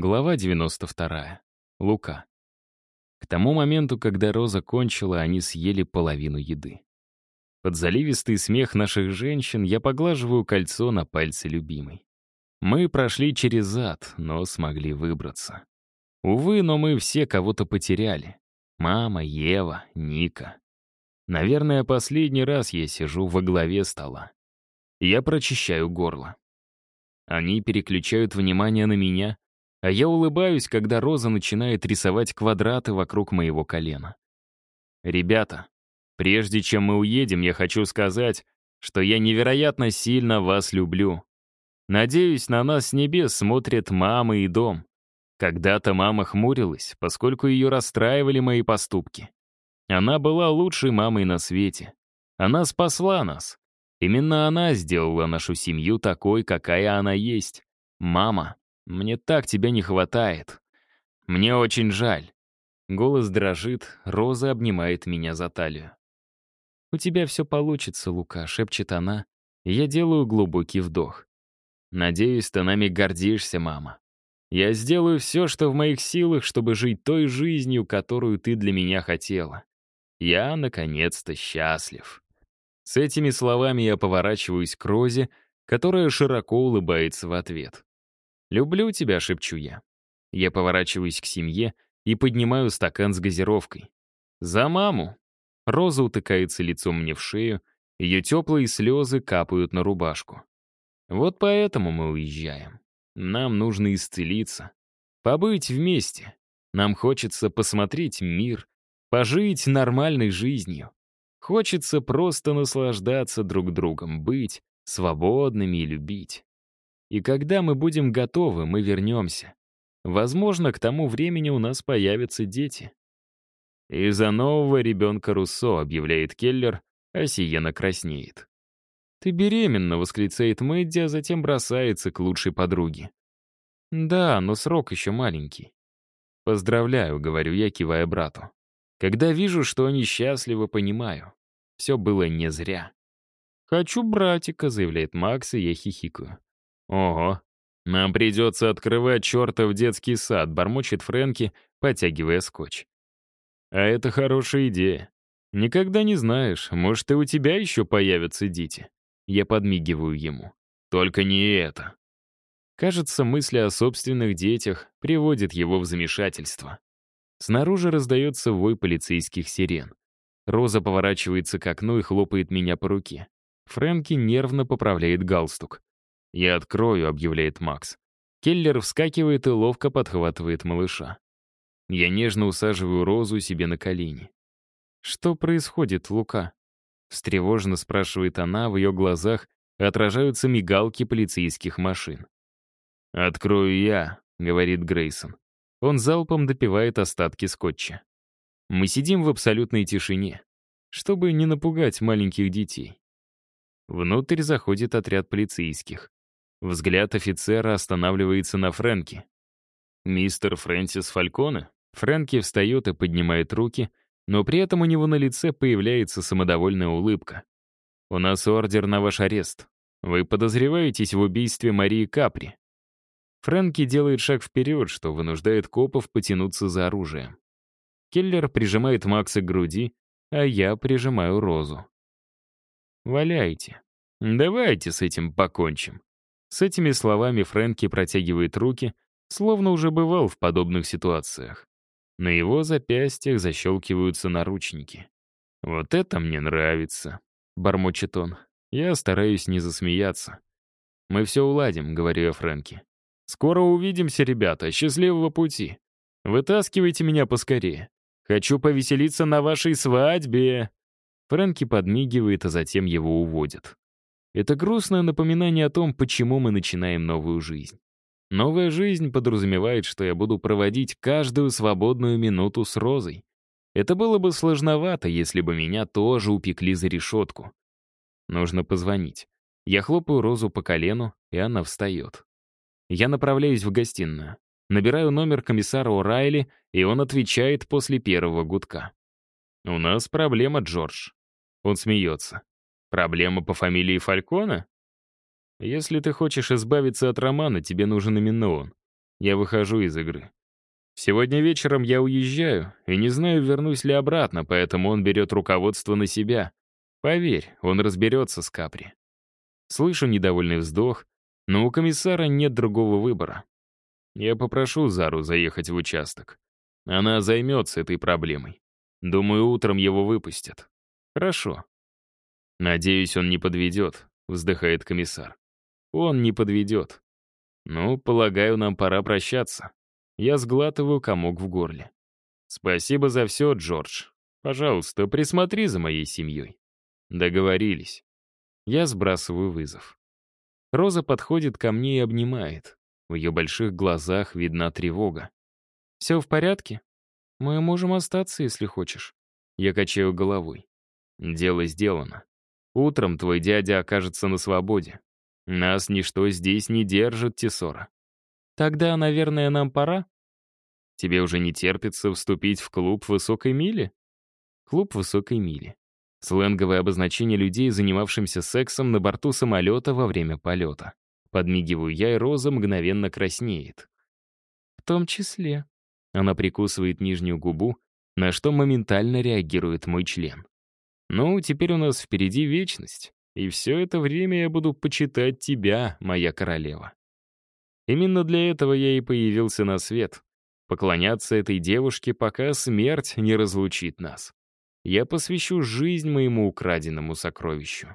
Глава 92. Лука. К тому моменту, когда Роза кончила, они съели половину еды. Под заливистый смех наших женщин я поглаживаю кольцо на пальце любимой. Мы прошли через ад, но смогли выбраться. Увы, но мы все кого-то потеряли. Мама, Ева, Ника. Наверное, последний раз я сижу во главе стола. Я прочищаю горло. Они переключают внимание на меня, а я улыбаюсь, когда Роза начинает рисовать квадраты вокруг моего колена. «Ребята, прежде чем мы уедем, я хочу сказать, что я невероятно сильно вас люблю. Надеюсь, на нас с небес смотрят мама и дом. Когда-то мама хмурилась, поскольку ее расстраивали мои поступки. Она была лучшей мамой на свете. Она спасла нас. Именно она сделала нашу семью такой, какая она есть. Мама, мне так тебя не хватает. Мне очень жаль. Голос дрожит, Роза обнимает меня за талию. «У тебя все получится, Лука», — шепчет она. Я делаю глубокий вдох. «Надеюсь, ты нами гордишься, мама. Я сделаю все, что в моих силах, чтобы жить той жизнью, которую ты для меня хотела. Я, наконец-то, счастлив». С этими словами я поворачиваюсь к Розе, которая широко улыбается в ответ. «Люблю тебя», — шепчу я. Я поворачиваюсь к семье и поднимаю стакан с газировкой. «За маму!» Роза утыкается лицом мне в шею, ее теплые слезы капают на рубашку. Вот поэтому мы уезжаем. Нам нужно исцелиться, побыть вместе. Нам хочется посмотреть мир, пожить нормальной жизнью. Хочется просто наслаждаться друг другом, быть свободными и любить. И когда мы будем готовы, мы вернемся. Возможно, к тому времени у нас появятся дети. «Из-за нового ребенка Руссо», — объявляет Келлер, а Сиена краснеет. «Ты беременна», — восклицает Мэдди, а затем бросается к лучшей подруге. «Да, но срок еще маленький». «Поздравляю», — говорю я, кивая брату. Когда вижу, что они счастливы, понимаю. Все было не зря. «Хочу братика», — заявляет Макс, и я хихикаю. «Ого, нам придется открывать чертов детский сад», — бормочет Фрэнки, потягивая скотч. «А это хорошая идея. Никогда не знаешь, может, и у тебя еще появятся дети». Я подмигиваю ему. «Только не это». Кажется, мысли о собственных детях приводят его в замешательство. Снаружи раздается вой полицейских сирен. Роза поворачивается к окну и хлопает меня по руке. Фрэнки нервно поправляет галстук. «Я открою», — объявляет Макс. Келлер вскакивает и ловко подхватывает малыша. Я нежно усаживаю Розу себе на колени. «Что происходит, Лука?» Встревоженно спрашивает она, в ее глазах отражаются мигалки полицейских машин. «Открою я», — говорит Грейсон. Он залпом допивает остатки скотча. Мы сидим в абсолютной тишине, чтобы не напугать маленьких детей. Внутрь заходит отряд полицейских. Взгляд офицера останавливается на Фрэнке. «Мистер Фрэнсис Фальконе?» Фрэнки встает и поднимает руки, но при этом у него на лице появляется самодовольная улыбка. «У нас ордер на ваш арест. Вы подозреваетесь в убийстве Марии Капри». Фрэнки делает шаг вперед, что вынуждает копов потянуться за оружием. Келлер прижимает Макса к груди, а я прижимаю Розу. «Валяйте. Давайте с этим покончим». С этими словами Фрэнки протягивает руки, словно уже бывал в подобных ситуациях. На его запястьях защелкиваются наручники. «Вот это мне нравится», — бормочет он. Я стараюсь не засмеяться. «Мы все уладим», — говорю я Фрэнки. «Скоро увидимся, ребята. Счастливого пути. Вытаскивайте меня поскорее. Хочу повеселиться на вашей свадьбе». Фрэнки подмигивает, а затем его уводят. Это грустное напоминание о том, почему мы начинаем новую жизнь. Новая жизнь подразумевает, что я буду проводить каждую свободную минуту с Розой. Это было бы сложновато, если бы меня тоже упекли за решетку. Нужно позвонить. Я хлопаю Розу по колену, и она встает. Я направляюсь в гостиную. Набираю номер комиссара О'Райли, и он отвечает после первого гудка. «У нас проблема, Джордж». Он смеется. Проблема по фамилии Фалькона? Если ты хочешь избавиться от Романа, тебе нужен именно он. Я выхожу из игры. Сегодня вечером я уезжаю, и не знаю, вернусь ли обратно, поэтому он берет руководство на себя. Поверь, он разберется с Капри. Слышу недовольный вздох, но у комиссара нет другого выбора. Я попрошу Зару заехать в участок. Она займется этой проблемой. Думаю, утром его выпустят. Хорошо. Надеюсь, он не подведет, вздыхает комиссар. Он не подведет. Ну, полагаю, нам пора прощаться. Я сглатываю комок в горле. Спасибо за все, Джордж. Пожалуйста, присмотри за моей семьей. Договорились. Я сбрасываю вызов. Роза подходит ко мне и обнимает. В ее больших глазах видна тревога. «Все в порядке? Мы можем остаться, если хочешь». Я качаю головой. Дело сделано. Утром твой дядя окажется на свободе. Нас ничто здесь не держит, Тесора. Тогда, наверное, нам пора? Тебе уже не терпится вступить в клуб высокой мили? Клуб высокой мили. Сленговое обозначение людей, занимавшимся сексом на борту самолета во время полета. Подмигиваю я, и Роза мгновенно краснеет. В том числе. Она прикусывает нижнюю губу, на что моментально реагирует мой член. Ну, теперь у нас впереди вечность, и все это время я буду почитать тебя, моя королева. Именно для этого я и появился на свет. Поклоняться этой девушке, пока смерть не разлучит нас я посвящу жизнь моему украденному сокровищу.